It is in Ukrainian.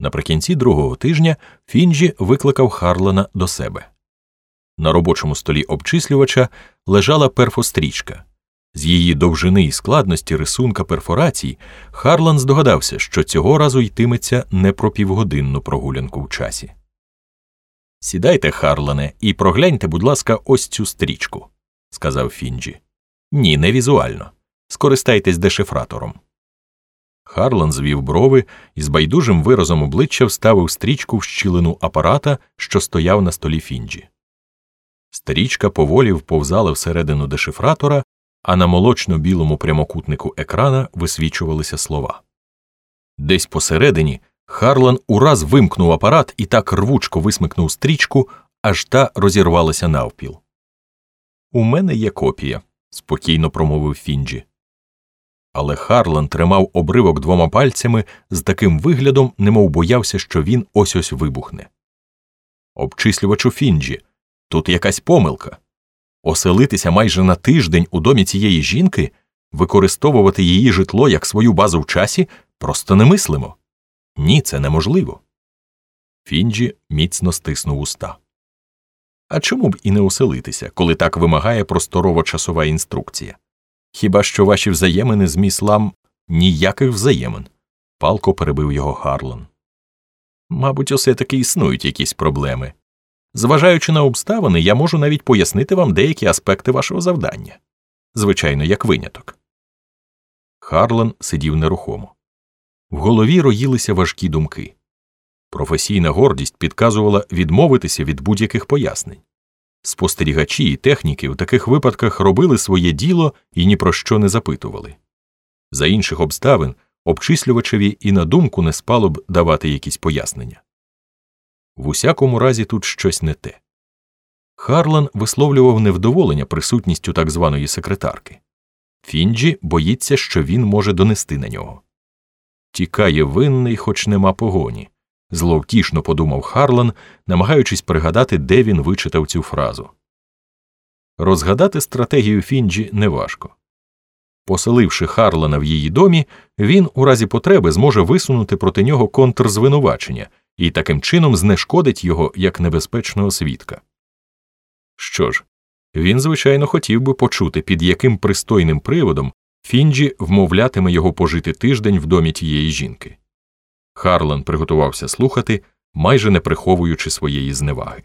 Наприкінці другого тижня Фінджі викликав Харлана до себе. На робочому столі обчислювача лежала перфострічка. З її довжини і складності рисунка перфорацій Харлан здогадався, що цього разу йтиметься не про півгодинну прогулянку в часі. Сідайте, Харлане, і прогляньте, будь ласка, ось цю стрічку, сказав Фінджі. Ні, не візуально. Скористайтесь дешифратором. Харлан звів брови і з байдужим виразом обличчя вставив стрічку в щілину апарата, що стояв на столі Фінджі. Стрічка поволі вповзала всередину дешифратора, а на молочно білому прямокутнику екрана висвічувалися слова. Десь посередині Харлан ураз вимкнув апарат і так рвучко висмикнув стрічку, аж та розірвалася навпіл. У мене є копія, спокійно промовив Фінджі. Але Харлан тримав обривок двома пальцями з таким виглядом, немов боявся, що він ось ось вибухне. Обчислювачу Фінджі, тут якась помилка. Оселитися майже на тиждень у домі цієї жінки, використовувати її житло як свою базу в часі просто немислимо. Ні, це неможливо. Фінджі міцно стиснув уста. А чому б і не оселитися, коли так вимагає просторова часова інструкція? Хіба що ваші взаємини з міслам ніяких взаємин? палко перебив його Харлан. Мабуть, усе таки існують якісь проблеми. Зважаючи на обставини, я можу навіть пояснити вам деякі аспекти вашого завдання. Звичайно, як виняток. Харлан сидів нерухомо. В голові роїлися важкі думки. Професійна гордість підказувала відмовитися від будь-яких пояснень. Спостерігачі і техніки в таких випадках робили своє діло і ні про що не запитували. За інших обставин обчислювачеві і на думку не спало б давати якісь пояснення. В усякому разі тут щось не те. Харлан висловлював невдоволення присутністю так званої секретарки. Фінджі боїться, що він може донести на нього. Тікає винний, хоч нема погоні, зловтішно подумав Харлан, намагаючись пригадати, де він вичитав цю фразу. Розгадати стратегію Фінджі неважко. Поселивши Харлана в її домі, він у разі потреби зможе висунути проти нього контрзвинувачення і таким чином знешкодить його як небезпечного свідка. Що ж, він, звичайно, хотів би почути, під яким пристойним приводом Фінджі вмовлятиме його пожити тиждень в домі тієї жінки. Харлан приготувався слухати, майже не приховуючи своєї зневаги.